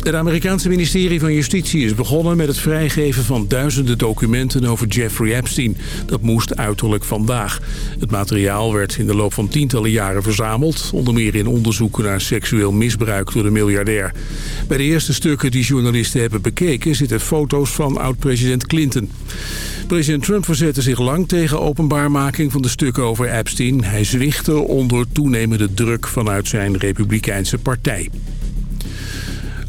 Het Amerikaanse ministerie van Justitie is begonnen met het vrijgeven van duizenden documenten over Jeffrey Epstein. Dat moest uiterlijk vandaag. Het materiaal werd in de loop van tientallen jaren verzameld, onder meer in onderzoeken naar seksueel misbruik door de miljardair. Bij de eerste stukken die journalisten hebben bekeken zitten foto's van oud-president Clinton. President Trump verzette zich lang tegen openbaarmaking van de stukken over Epstein. Hij zwichtte onder toenemende druk vanuit zijn republikeinse partij.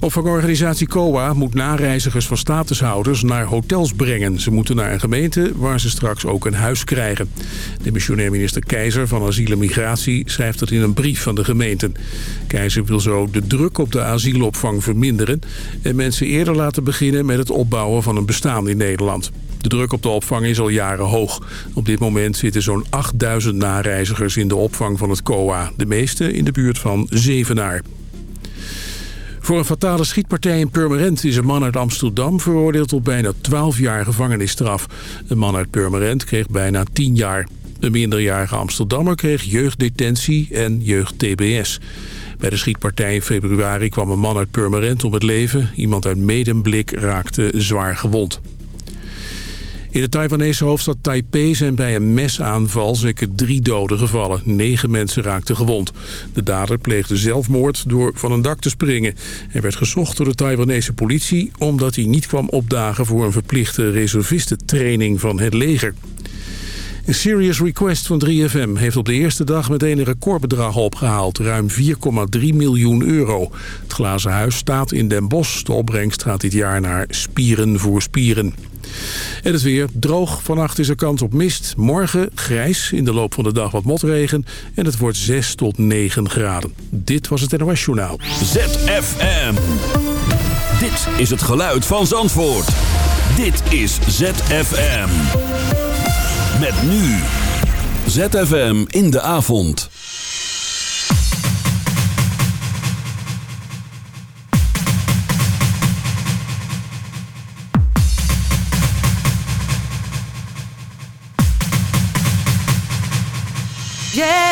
Opvangorganisatie COA moet nareizigers van statushouders naar hotels brengen. Ze moeten naar een gemeente waar ze straks ook een huis krijgen. De missionair minister Keizer van Asiel en Migratie schrijft dat in een brief van de gemeente. Keizer wil zo de druk op de asielopvang verminderen... en mensen eerder laten beginnen met het opbouwen van een bestaan in Nederland. De druk op de opvang is al jaren hoog. Op dit moment zitten zo'n 8000 nareizigers in de opvang van het COA. De meeste in de buurt van Zevenaar. Voor een fatale schietpartij in Purmerend is een man uit Amsterdam veroordeeld tot bijna 12 jaar gevangenisstraf. Een man uit Purmerend kreeg bijna 10 jaar. Een minderjarige Amsterdammer kreeg jeugddetentie en jeugd-TBS. Bij de schietpartij in februari kwam een man uit Purmerend om het leven. Iemand uit Medemblik raakte zwaar gewond. In de Taiwanese hoofdstad Taipei zijn bij een mesaanval zeker drie doden gevallen. Negen mensen raakten gewond. De dader pleegde zelfmoord door van een dak te springen. Hij werd gezocht door de Taiwanese politie omdat hij niet kwam opdagen voor een verplichte reservistentraining van het leger. Een Serious Request van 3FM heeft op de eerste dag meteen een recordbedrag opgehaald. Ruim 4,3 miljoen euro. Het glazen huis staat in Den Bosch. De opbrengst gaat dit jaar naar Spieren voor Spieren. En het weer droog. Vannacht is er kans op mist. Morgen grijs. In de loop van de dag wat motregen. En het wordt 6 tot 9 graden. Dit was het NOS Journaal. ZFM. Dit is het geluid van Zandvoort. Dit is ZFM. Met nu. ZFM in de avond. Yeah.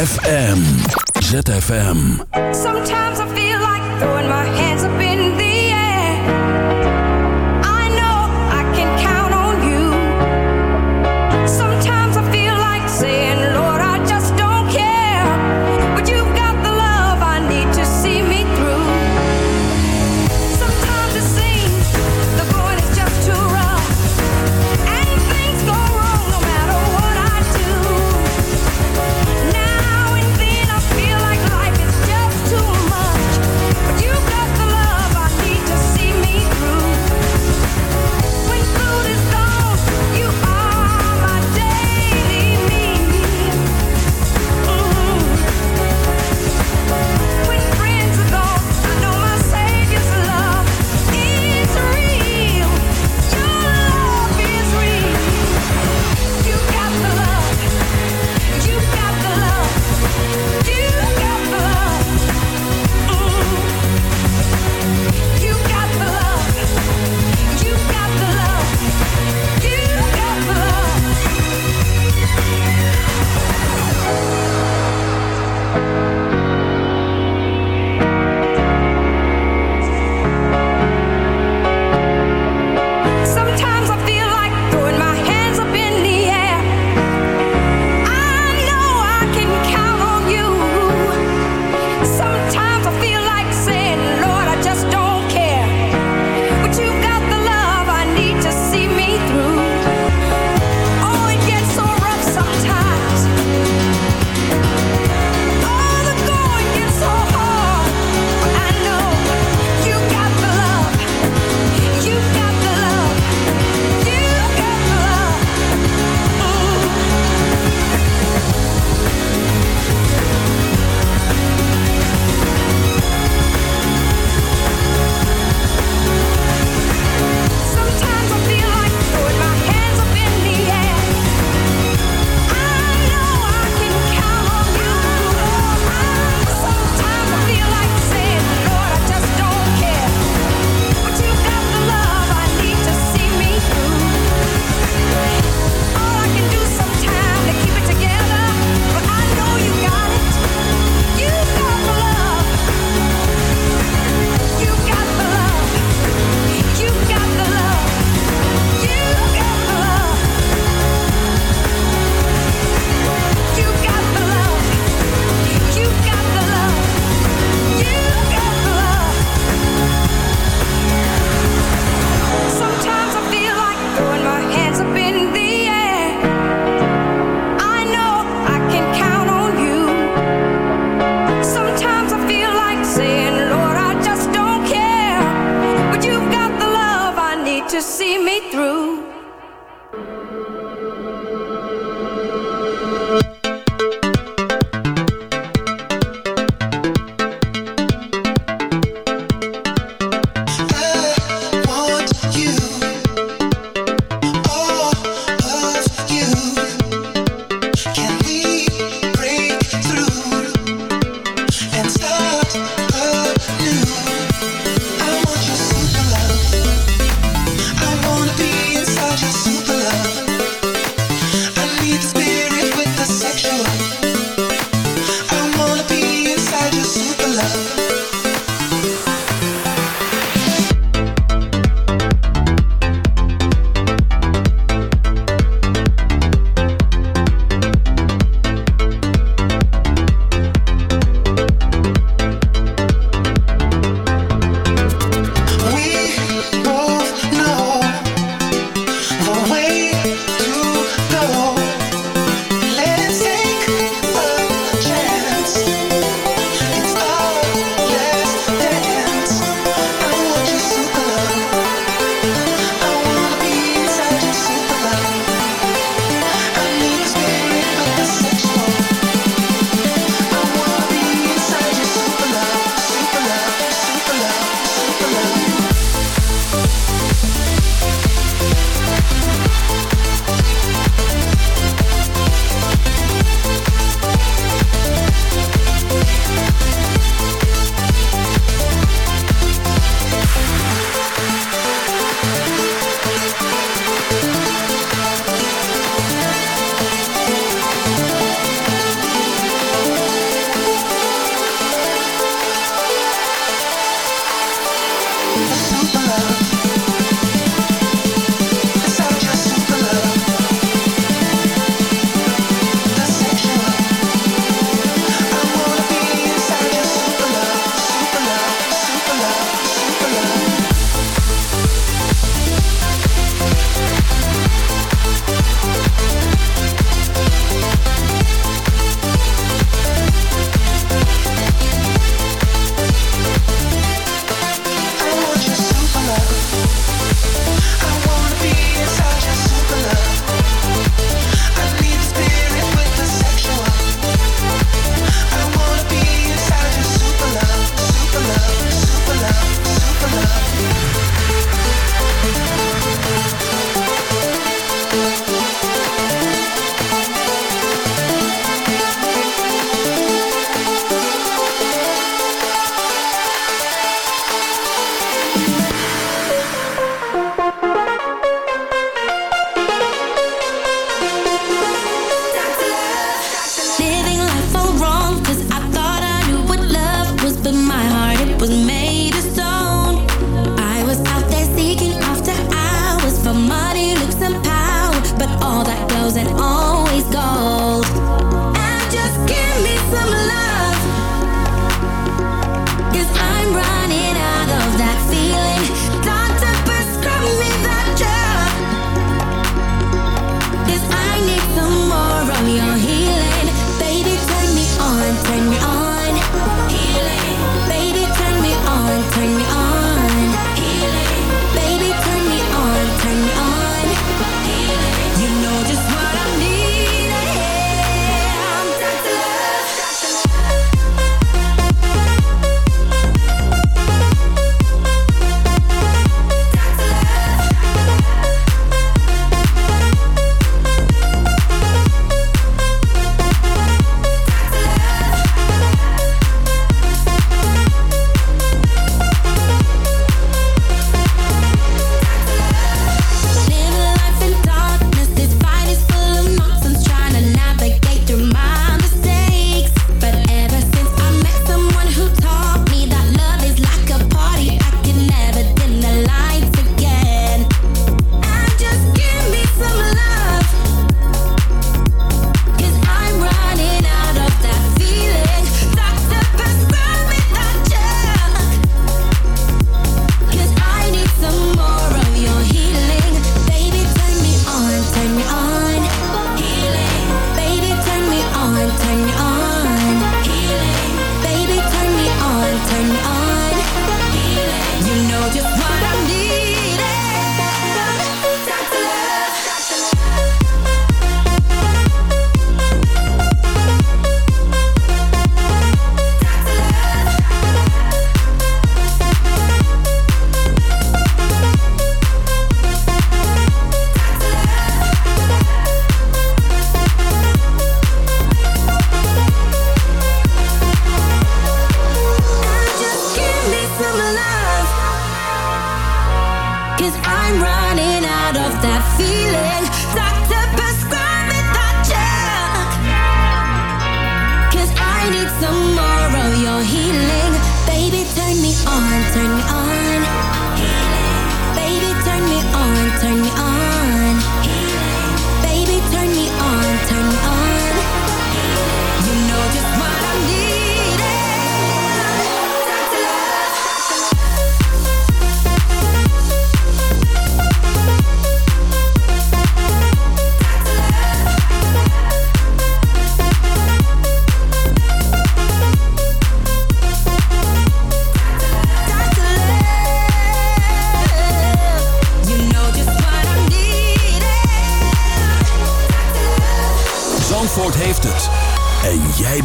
ZFM. ZFM.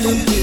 Hallelujah.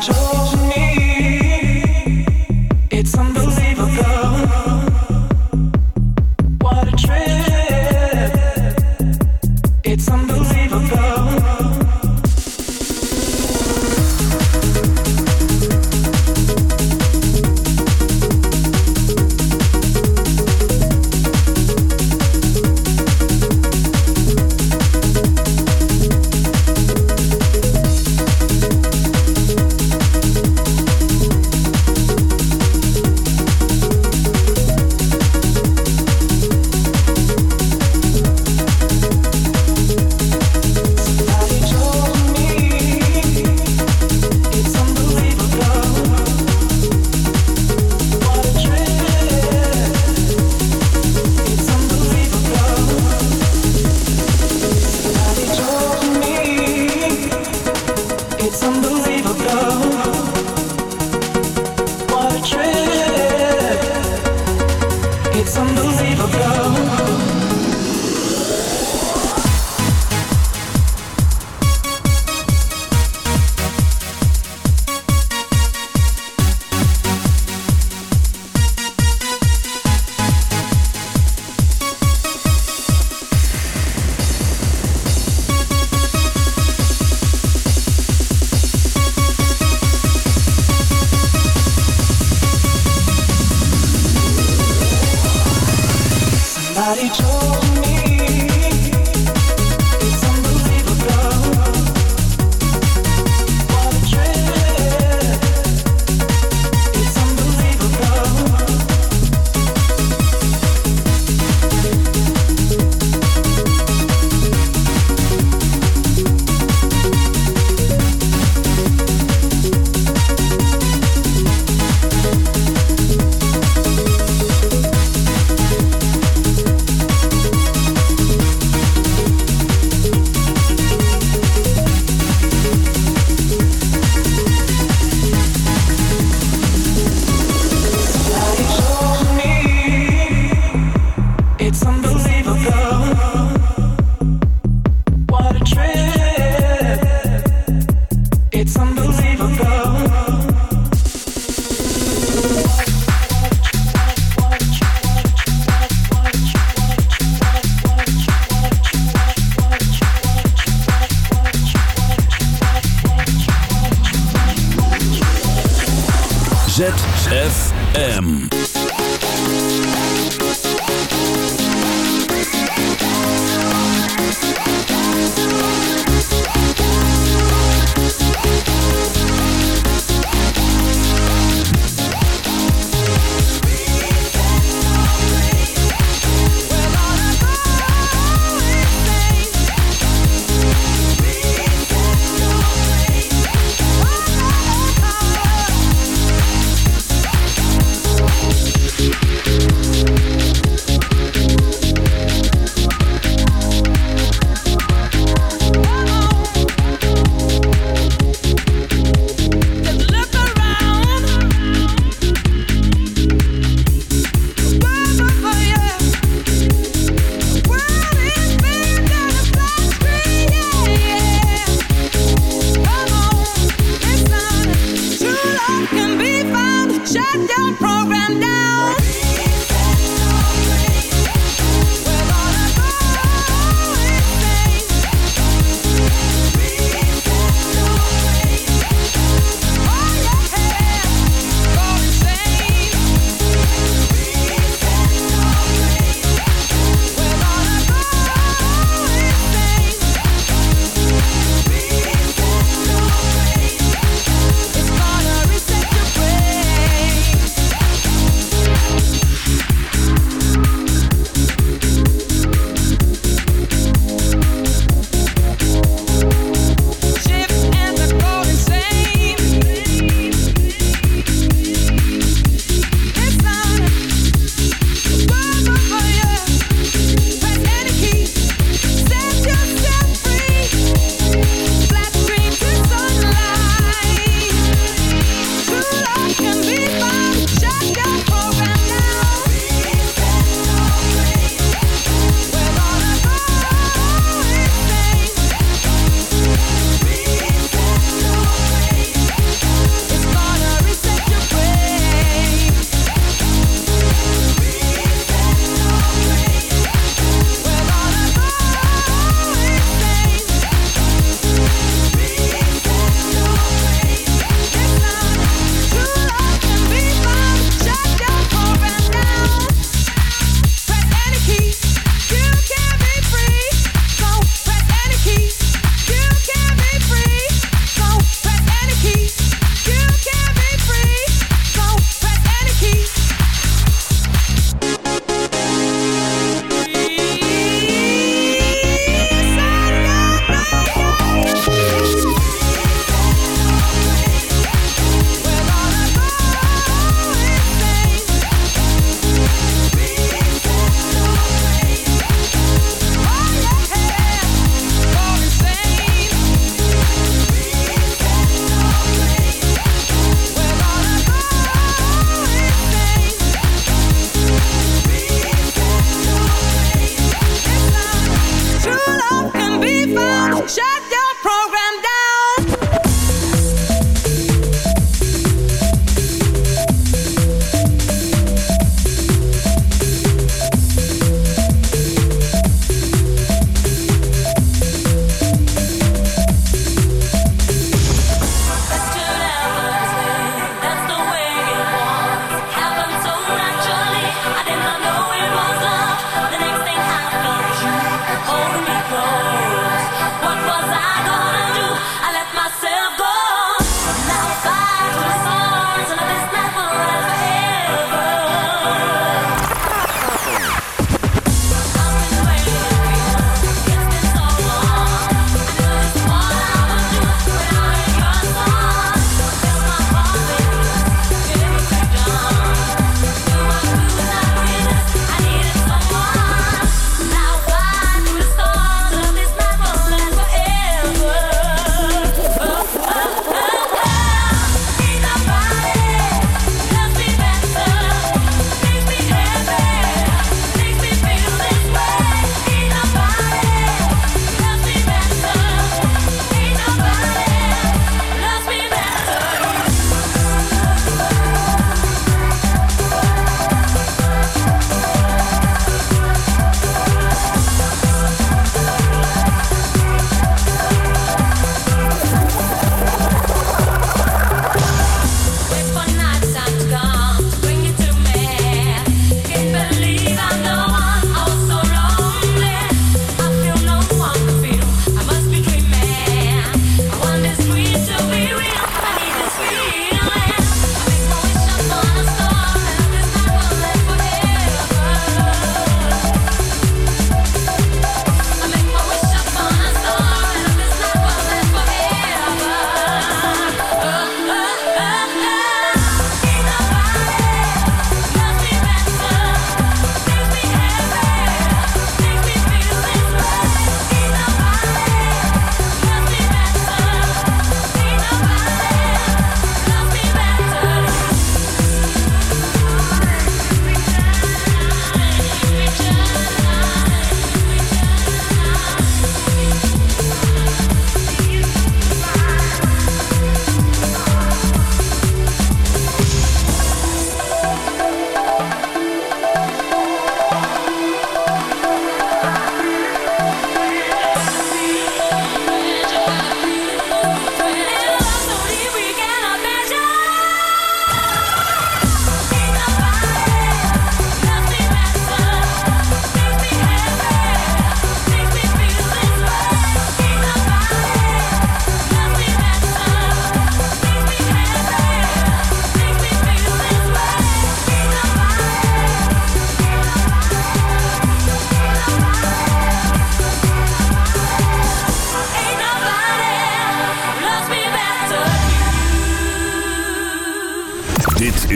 control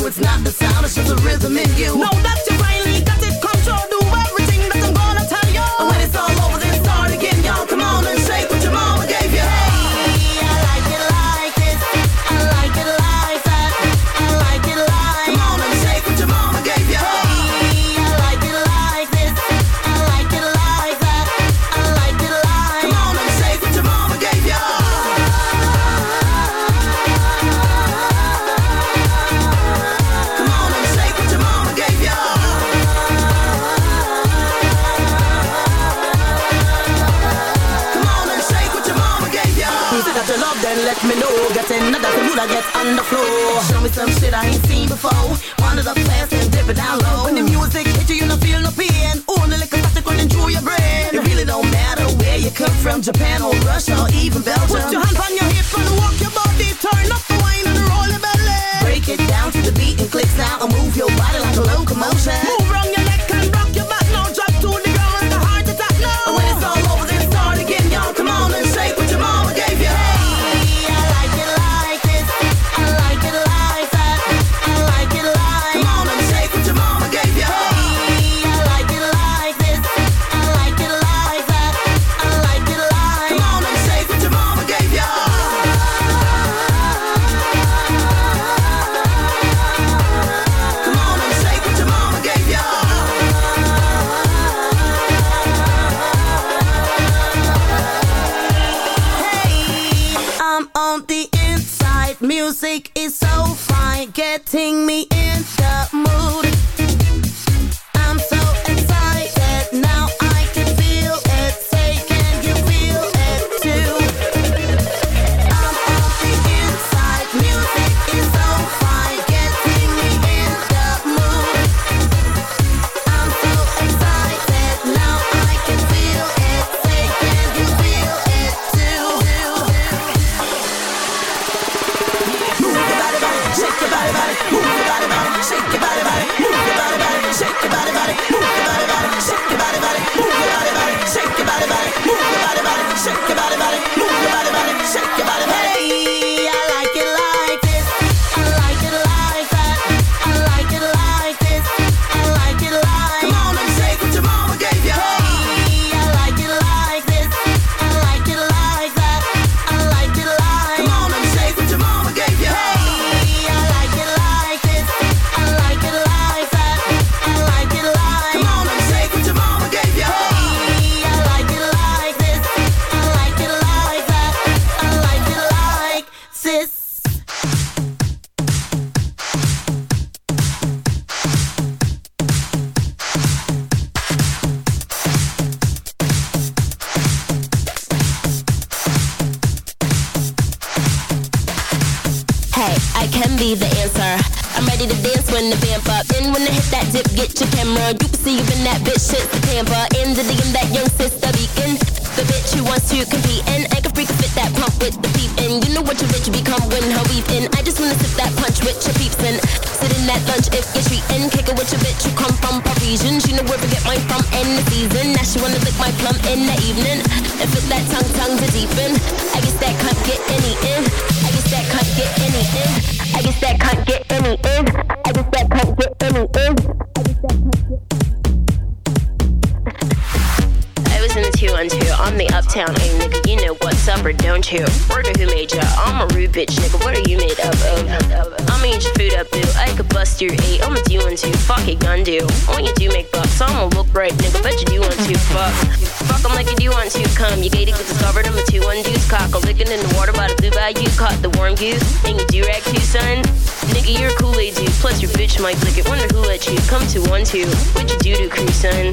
You it's not the sound, it's just the rhythm in you. Know that another for you to get on the floor. Show me some shit I ain't seen before. One of the fast and dip it down low. When the music hit you, you don't feel no pain. Only like a static running through your brain. It really don't matter where you come from, Japan or Russia or even Belgium. Put your hands on your hip and walk your body. Turn up the wine and roll your belly. Break it down to the beat and click now and move your body like a locomotion. Move hurting me. When I hit that dip, get your camera. You can see even that bitch shit's the camper. In the DM, that young sister beacon. The bitch who wants to compete and I can freak fit that pump with the peep in. You know what your bitch become when her weave in. I just wanna sip that punch with your peeps in. Sit in that lunch if you're treating. Kick it with your bitch who come from Parisian. She know where to get mine from in the season. Now she wanna lick my plum in the evening. And fit that tongue tongue to deepen. I guess that can't get any in. I guess that can't get any in. I guess that can't get any in. I just can't get any is was in the two on two. I'm the uptown A nigga. You know what's up or don't you? Word who made ya? I'm a rude bitch nigga. What are you made up of? I'ma eat your food up, boo. I could bust your eight. I'm a do one two. Fuck it, gun do. When you do make bucks, I'ma look right, nigga. Bet you do want to. Fuck. Fuck 'em like you do want to. Come, you gated, get discovered. I'm a two one deuce. Cock a licking in the water by the blue bayou. Caught the warm goose. And you do rag too, son. Nigga, you're a Kool-Aid dude. Plus your bitch might lick it. Wonder who let you come to one two. What you do to crew, son?